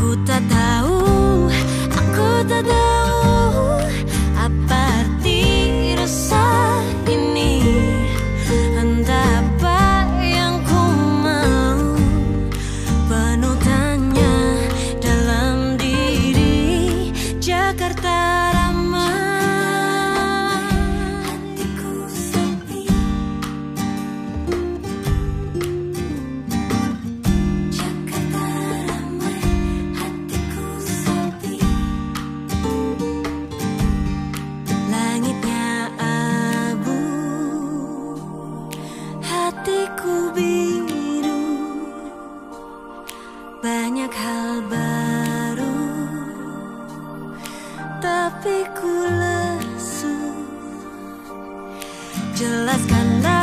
Aku tak tahu Aku tak tahu tapi ku lesu. Jelaskanlah